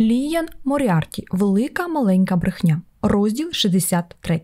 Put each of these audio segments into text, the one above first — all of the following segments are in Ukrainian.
Ліян Моріарті Велика маленька брехня. Розділ 63.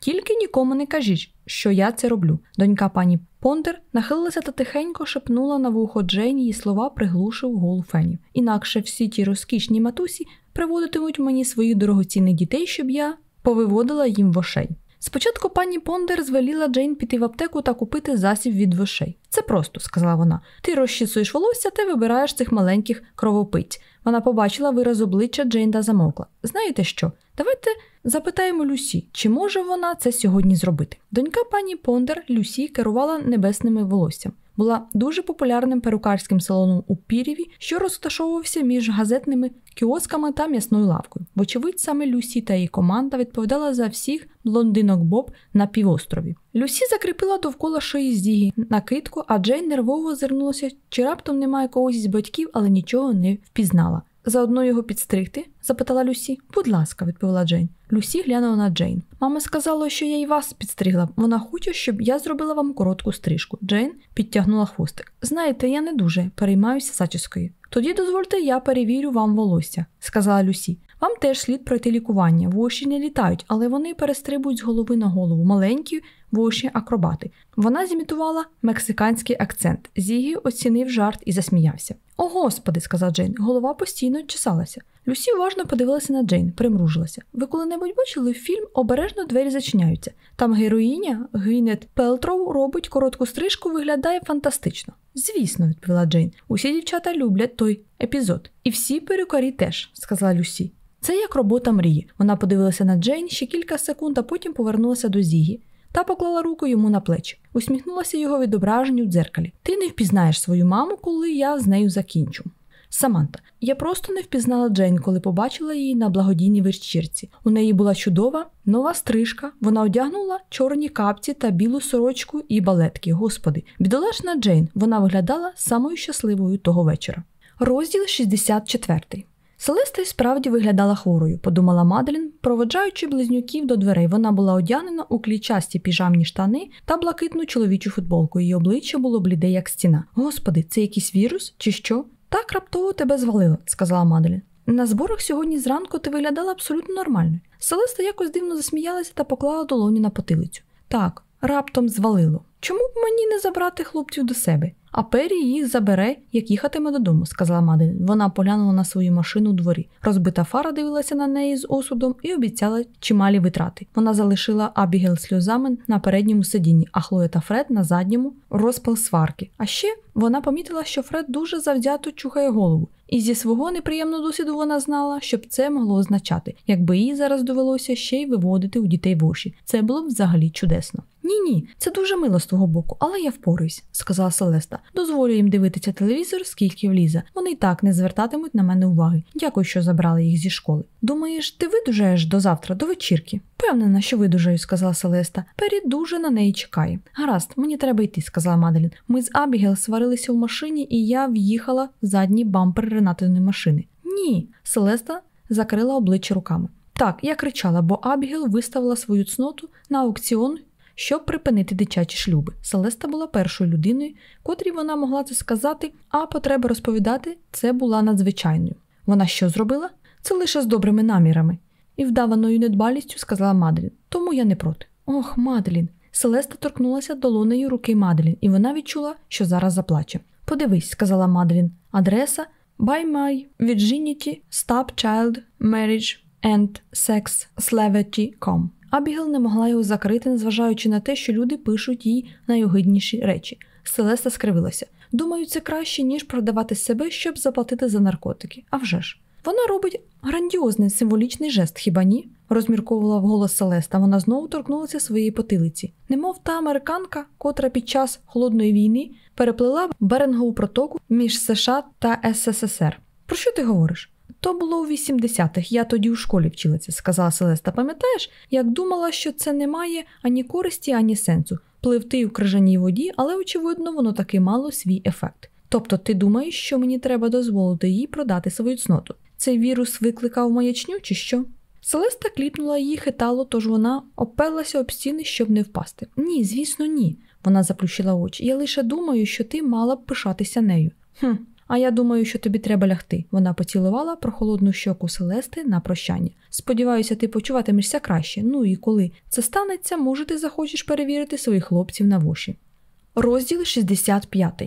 Тільки нікому не кажіть, що я це роблю. Донька пані Пондер нахилилася та тихенько шепнула на вухо Джейн її слова приглушив гул фенів. Інакше всі ті розкішні матусі приводитимуть мені своїх дорогоцінних дітей, щоб я повиводила їм вошей. Спочатку пані Пондер звеліла Джейн піти в аптеку та купити засіб від вошей. Це просто, сказала вона. Ти розчісуєш волосся, ти вибираєш цих маленьких кровопиць. Вона побачила вираз обличчя Джейн та замовкла. Знаєте що? Давайте запитаємо Люсі, чи може вона це сьогодні зробити. Донька пані Пондер Люсі керувала небесними волоссям. Була дуже популярним перукарським салоном у Пірєві, що розташовувався між газетними кіосками та м'ясною лавкою. Вочевидь, саме Люсі та її команда відповідала за всіх блондинок Боб на півострові. Люсі закріпила довкола шиї Зігі накидку, а Джейн нервово озирнулася, чи раптом немає когось із батьків, але нічого не впізнала. Заодно його підстригти? запитала Люсі. Будь ласка, відповіла Джейн. Люсі глянула на Джейн. Мама сказала, що я й вас підстригла. Вона хоче, щоб я зробила вам коротку стрижку. Джейн підтягнула хвостик. Знаєте, я не дуже переймаюся зачіскою. Тоді дозвольте, я перевірю вам волосся, сказала Люсі. Вам теж слід пройти лікування. Воші не літають, але вони перестрибують з голови на голову. Маленькі воші акробати. Вона зімітувала мексиканський акцент. Зігі оцінив жарт і засміявся. О, господи, сказав Джейн, голова постійно чесалася. Люсі уважно подивилася на Джейн, примружилася. Ви коли-небудь бачили фільм Обережно двері зачиняються. Там героїня Гвінет Пелтроу робить коротку стрижку, виглядає фантастично. Звісно, відповіла Джейн. Усі дівчата люблять той епізод. І всі перукарі теж, сказала Люсі. Це як робота мрії. Вона подивилася на Джейн ще кілька секунд, а потім повернулася до Зігі та поклала руку йому на плечі. Усміхнулася його відображенню в дзеркалі. Ти не впізнаєш свою маму, коли я з нею закінчу. Саманта, я просто не впізнала Джейн, коли побачила її на благодійній вечірці. У неї була чудова нова стрижка. Вона одягнула чорні капці та білу сорочку і балетки. Господи, бідолашна Джейн, вона виглядала самою щасливою того вечора. Розділ 64 Селеста й справді виглядала хворою, подумала Маделін, проводжаючи близнюків до дверей. Вона була одягнена у клічасті піжамні штани та блакитну чоловічу футболку. Її обличчя було бліде, як стіна. Господи, це якийсь вірус чи що? Так раптово тебе звалило, сказала Маделін. На зборах сьогодні зранку ти виглядала абсолютно нормально. Селеста якось дивно засміялася та поклала долоні на потилицю. Так, раптом звалило. Чому б мені не забрати хлопців до себе? А Пері їх забере, як їхатиме додому, сказала Маделін. Вона поглянула на свою машину у дворі. Розбита фара дивилася на неї з осудом і обіцяла чималі витрати. Вона залишила Абігел сльозами на передньому сидінні, а Хлоя та Фред на задньому розпал сварки. А ще вона помітила, що Фред дуже завзято чухає голову. І зі свого неприємного досвіду вона знала, щоб це могло означати, якби їй зараз довелося ще й виводити у дітей воші. Це було б взагалі чудесно. Ні, ні, це дуже мило з твого боку, але я впораюсь, сказала Селеста. Дозволю їм дивитися телевізор, скільки влізе. Вони й так не звертатимуть на мене уваги. Дякую, що забрали їх зі школи. Думаєш, ти видужаєш до завтра, до вечірки? Впевнена, що видужаю, сказала Селеста. Пері дуже на неї чекає. Гаразд, мені треба йти, сказала Маделін. Ми з Абігел сварилися в машині, і я в'їхала в задній бампер Ренатиної машини. Ні, Селеста закрила обличчя руками. Так, я кричала, бо Абігел виставила свою цноту на аукціон щоб припинити дитячі шлюби. Селеста була першою людиною, котрій вона могла це сказати, а потреба розповідати це була надзвичайною. Вона що зробила? Це лише з добрими намірами. І вдаваною недбалістю сказала Маделін. Тому я не проти. Ох, Маделін. Селеста торкнулася долонею руки Маделін, і вона відчула, що зараз заплаче. Подивись, сказала Маделін. Адреса By my virginity, stop child, marriage. Абігел не могла його закрити, незважаючи на те, що люди пишуть їй найогидніші речі. Селеста скривилася. Думаю, це краще, ніж продавати себе, щоб заплатити за наркотики. А вже ж. Вона робить грандіозний символічний жест, хіба ні? розмірковувала вголос Селеста. Вона знову торкнулася своєї потилиці. Немов та американка, котра під час холодної війни переплила Берингову протоку між США та СССР. Про що ти говориш? То було у 80-х, я тоді у школі вчилася, сказала Селеста. Пам'ятаєш, як думала, що це не має ані користі, ані сенсу пливти у крижаній воді, але, очевидно, воно таки мало свій ефект. Тобто ти думаєш, що мені треба дозволити їй продати свою цноту? Цей вірус викликав маячню, чи що? Селеста кліпнула її хитало, тож вона оперлася об стіни, щоб не впасти. Ні, звісно, ні. Вона заплющила очі. Я лише думаю, що ти мала б пишатися нею. Хм, А я думаю, що тобі треба лягти. Вона поцілувала прохолодну щоку Селести на прощання. Сподіваюся, ти почуватимешся краще. Ну і коли це станеться, може ти захочеш перевірити своїх хлопців на воші. Розділ 65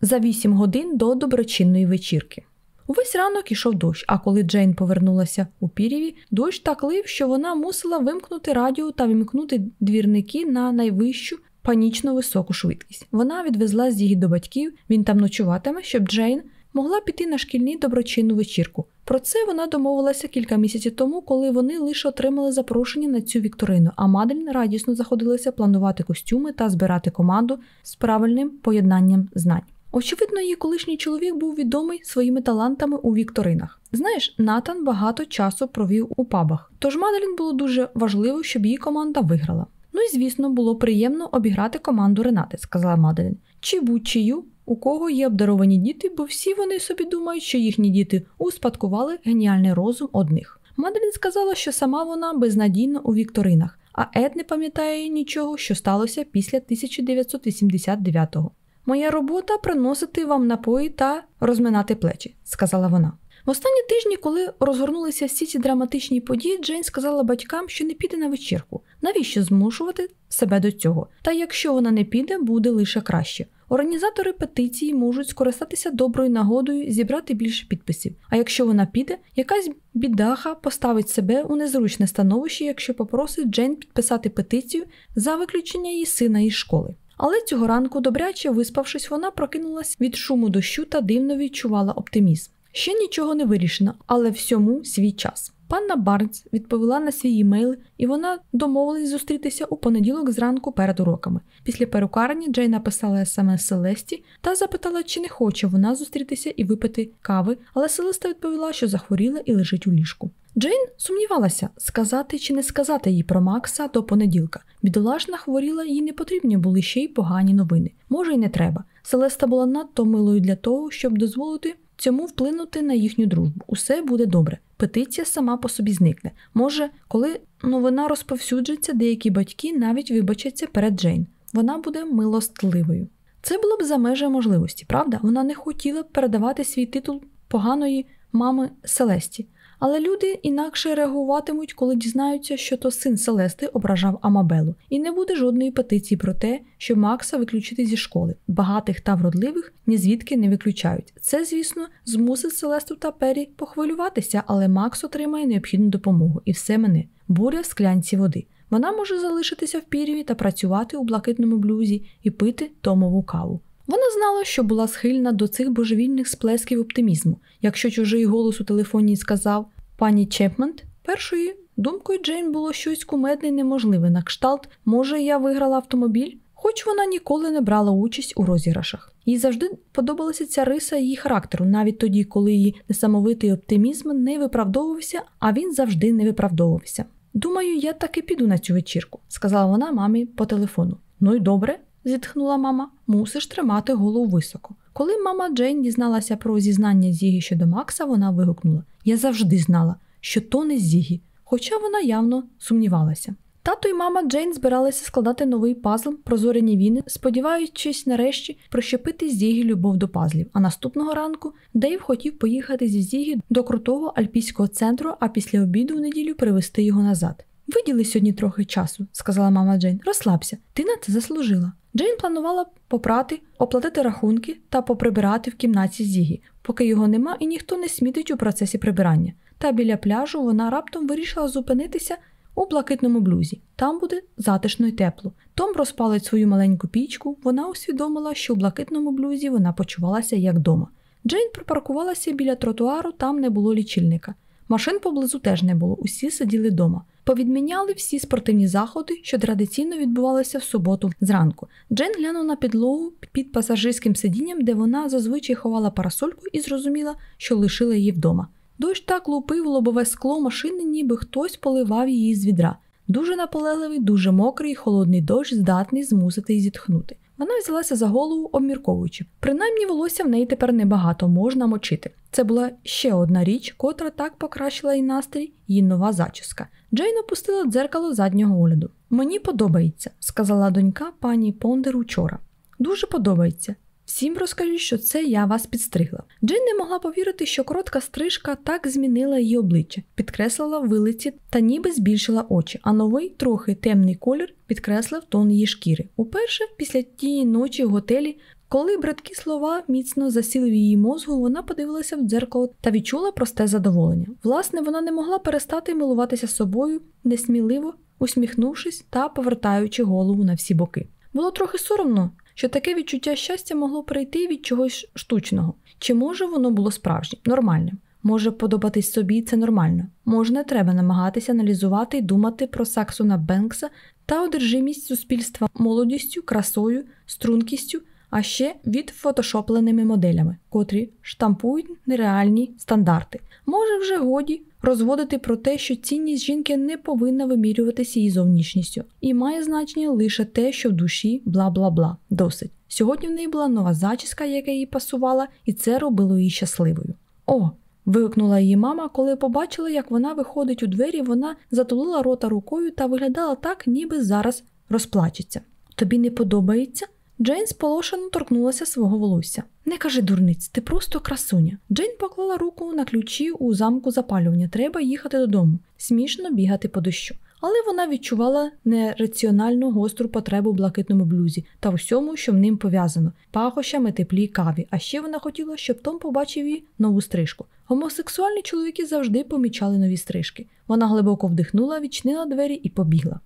За 8 годин до доброчинної вечірки. Увесь ранок ішов дощ, а коли Джейн повернулася у пірєві, дощ так лив, що вона мусила вимкнути радіо та вимкнути двірники на найвищу панічно високу швидкість. Вона відвезла Зігі до батьків, він там ночуватиме, щоб Джейн могла піти на шкільні доброчинну вечірку. Про це вона домовилася кілька місяців тому, коли вони лише отримали запрошення на цю вікторину, а Маделін радісно заходилася планувати костюми та збирати команду з правильним поєднанням знань. Очевидно, її колишній чоловік був відомий своїми талантами у вікторинах. Знаєш, Натан багато часу провів у пабах, тож Маделін було дуже важливо, щоб її команда виграла. Ну і звісно, було приємно обіграти команду Ренати, сказала Маделін. Чи будь-чию, у кого є обдаровані діти, бо всі вони собі думають, що їхні діти успадкували геніальний розум одних. Маделін сказала, що сама вона безнадійна у вікторинах, а Ед не пам'ятає нічого, що сталося після 1989-го. Моя робота приносити вам напої та розминати плечі, сказала вона. В останні тижні, коли розгорнулися всі ці драматичні події, Джейн сказала батькам, що не піде на вечірку. Навіщо змушувати себе до цього? Та якщо вона не піде, буде лише краще. Організатори петиції можуть скористатися доброю нагодою зібрати більше підписів. А якщо вона піде, якась бідаха поставить себе у незручне становище, якщо попросить Джейн підписати петицію за виключення її сина із школи. Але цього ранку, добряче виспавшись, вона прокинулась від шуму дощу та дивно відчувала оптимізм. Ще нічого не вирішено, але всьому свій час. Панна Барнс відповіла на свій імейл, і вона домовилась зустрітися у понеділок зранку перед уроками. Після перукарні Джей написала смс Селесті та запитала, чи не хоче вона зустрітися і випити кави, але Селеста відповіла, що захворіла і лежить у ліжку. Джейн сумнівалася, сказати чи не сказати їй про Макса до понеділка. Бідолашна хворіла, їй не потрібні були ще й погані новини. Може, й не треба. Селеста була надто милою для того, щоб дозволити цьому вплинути на їхню дружбу. Усе буде добре. Петиція сама по собі зникне. Може, коли новина розповсюджиться, деякі батьки навіть вибачаться перед Джейн. Вона буде милостливою. Це було б за межі можливості, правда? Вона не хотіла б передавати свій титул поганої мами Селесті. Але люди інакше реагуватимуть, коли дізнаються, що то син Селести ображав Амабелу, і не буде жодної петиції про те, що Макса виключити зі школи. Багатих та вродливих ні звідки не виключають. Це, звісно, змусить Селесту та Пері похвилюватися, але Макс отримає необхідну допомогу і все мене. Буря в склянці води. Вона може залишитися в пір'ї та працювати у блакитному блюзі і пити томову каву. Вона знала, що була схильна до цих божевільних сплесків оптимізму. Якщо чужий голос у телефоні сказав пані Чепмент, першою думкою Джейн було щось кумедне і неможливе на кшталт, може, я виграла автомобіль? Хоч вона ніколи не брала участь у розіграшах. Їй завжди подобалася ця риса її характеру, навіть тоді, коли її несамовитий оптимізм не виправдовувався, а він завжди не виправдовувався. Думаю, я таки піду на цю вечірку, сказала вона мамі по телефону. Ну й добре, зітхнула мама, мусиш тримати голову високо. Коли мама Джейн дізналася про зізнання Зігі щодо Макса, вона вигукнула: Я завжди знала, що то не Зігі, хоча вона явно сумнівалася. Тато й мама Джейн збиралися складати новий пазл прозорені війни, сподіваючись нарешті прощепити Зігі любов до пазлів. А наступного ранку Дейв хотів поїхати зі Зігі до крутого альпійського центру, а після обіду в неділю привезти його назад. Виділи сьогодні трохи часу, сказала мама Джейн. Розслабся, ти на це заслужила. Джейн планувала попрати, оплатити рахунки та поприбирати в кімнаті Зігі, поки його нема і ніхто не смітить у процесі прибирання. Та біля пляжу вона раптом вирішила зупинитися у блакитному блюзі. Там буде затишно й тепло. Том розпалить свою маленьку пічку. Вона усвідомила, що у блакитному блюзі вона почувалася як дома. Джейн припаркувалася біля тротуару, там не було лічильника. Машин поблизу теж не було, усі сиділи вдома. Повідміняли всі спортивні заходи, що традиційно відбувалися в суботу зранку. Джен глянула на підлогу під пасажирським сидінням, де вона зазвичай ховала парасольку і зрозуміла, що лишила її вдома. Дощ так лупив лобове скло машини, ніби хтось поливав її з відра. Дуже наполегливий, дуже мокрий, холодний дощ здатний змусити її зітхнути. Вона взялася за голову, обмірковуючи. Принаймні волосся в неї тепер небагато можна мочити. Це була ще одна річ, котра так покращила її настрій, її нова зачіска. Джейн опустила дзеркало заднього огляду. Мені подобається, сказала донька пані Пондер учора. Дуже подобається. Всім розкажіть, що це я вас підстригла. Джейн не могла повірити, що коротка стрижка так змінила її обличчя, підкреслила вилиці та ніби збільшила очі, а новий, трохи темний колір підкреслив тон її шкіри. Уперше, після тієї ночі в готелі, коли браткі слова міцно засіли в її мозгу, вона подивилася в дзеркало та відчула просте задоволення. Власне, вона не могла перестати милуватися собою, несміливо усміхнувшись та повертаючи голову на всі боки. Було трохи соромно, що таке відчуття щастя могло прийти від чогось штучного. Чи може воно було справжнім, нормальним? Може подобатись собі, це нормально. Може, не треба намагатися аналізувати і думати про Саксона Бенкса та одержимість суспільства молодістю, красою, стрункістю, а ще від фотошопленими моделями, котрі штампують нереальні стандарти. Може, вже годі розводити про те, що цінність жінки не повинна вимірюватися її зовнішністю, і має значення лише те, що в душі бла бла бла. Досить. Сьогодні в неї була нова зачіска, яка їй пасувала, і це робило її щасливою. О! вигукнула її мама, коли побачила, як вона виходить у двері, вона затулила рота рукою та виглядала так, ніби зараз розплачеться. Тобі не подобається? Джейн сполошено торкнулася свого волосся. Не кажи дурниць, ти просто красуня. Джейн поклала руку на ключі у замку запалювання. Треба їхати додому, смішно бігати по дощу. Але вона відчувала нераціональну гостру потребу в блакитному блюзі та всьому, що в ним пов'язано, пахощами, теплі каві. А ще вона хотіла, щоб Том побачив її нову стрижку. Гомосексуальні чоловіки завжди помічали нові стрижки. Вона глибоко вдихнула, відчинила двері і побігла.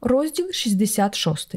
Розділ 66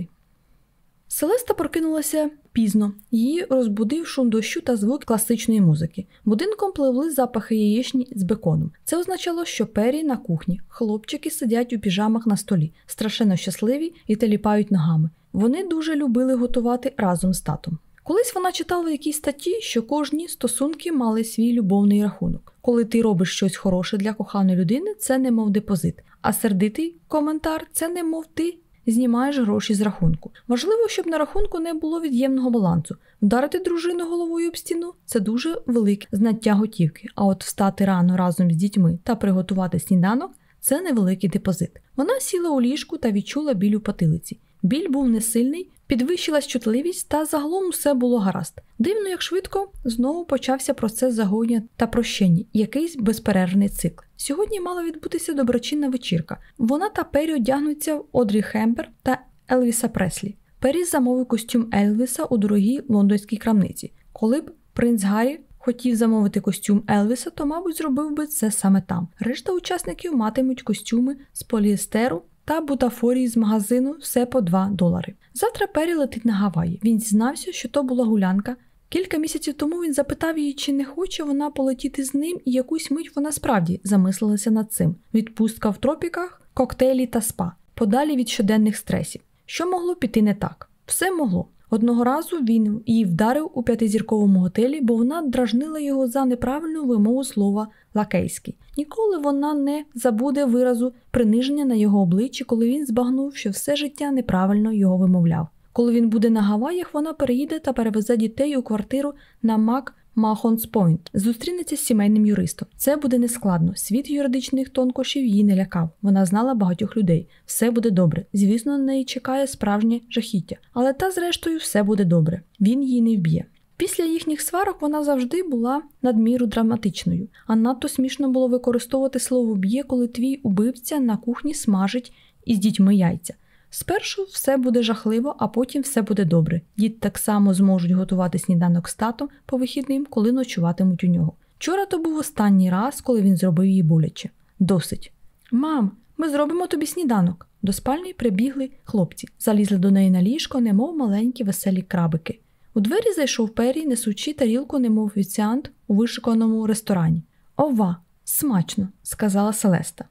Селеста прокинулася пізно, її розбудив шум дощу та звук класичної музики. Будинком пливли запахи яєчні з беконом. Це означало, що пері на кухні. Хлопчики сидять у піжамах на столі, страшенно щасливі і теліпають ногами. Вони дуже любили готувати разом з татом. Колись вона читала в якійсь статті, що кожні стосунки мали свій любовний рахунок. Коли ти робиш щось хороше для коханої людини, це не мов депозит. А сердитий коментар це не мов ти знімаєш гроші з рахунку. Важливо, щоб на рахунку не було від'ємного балансу. Вдарити дружину головою об стіну це дуже велике знаття готівки. А от встати рано разом з дітьми та приготувати сніданок це невеликий депозит. Вона сіла у ліжку та відчула біль у потилиці. Біль був несильний, підвищилась чутливість, та загалом все було гаразд. Дивно, як швидко знову почався процес загоєння та прощення, якийсь безперервний цикл. Сьогодні мала відбутися доброчинна вечірка. Вона та Пері одягнуться в Одрі Хембер та Елвіса Преслі. Пері замовив костюм Елвіса у дорогій лондонській крамниці. Коли б принц Гаррі хотів замовити костюм Елвіса, то, мабуть, зробив би це саме там. Решта учасників матимуть костюми з поліестеру та бутафорії з магазину все по 2 долари. Завтра Пері летить на Гаваї. Він зізнався, що то була гулянка. Кілька місяців тому він запитав її, чи не хоче вона полетіти з ним, і якусь мить вона справді замислилася над цим: відпустка в тропіках, коктейлі та спа, подалі від щоденних стресів. Що могло піти не так? Все могло. Одного разу він її вдарив у п'ятизірковому готелі, бо вона дражнила його за неправильну вимову слова лакейський. Ніколи вона не забуде виразу приниження на його обличчі, коли він збагнув, що все життя неправильно його вимовляв. Коли він буде на Гаваях, вона переїде та перевезе дітей у квартиру на Мак Махонс Пойнт. Зустрінеться з сімейним юристом. Це буде нескладно. Світ юридичних тонкощів її не лякав. Вона знала багатьох людей. Все буде добре. Звісно, на неї чекає справжнє жахіття. Але та, зрештою, все буде добре. Він її не вб'є. Після їхніх сварок вона завжди була надміру драматичною, а надто смішно було використовувати слово б'є, коли твій убивця на кухні смажить із дітьми яйця. Спершу все буде жахливо, а потім все буде добре. Діти так само зможуть готувати сніданок з татом по вихідним, коли ночуватимуть у нього. Вчора то був останній раз, коли він зробив її боляче. Досить. Мам, ми зробимо тобі сніданок. До спальні прибігли хлопці, залізли до неї на ліжко, немов маленькі веселі крабики. У двері зайшов Перрі, несучи тарілку, немов офіціант у вишиканому ресторані. Ова, смачно, сказала Селеста.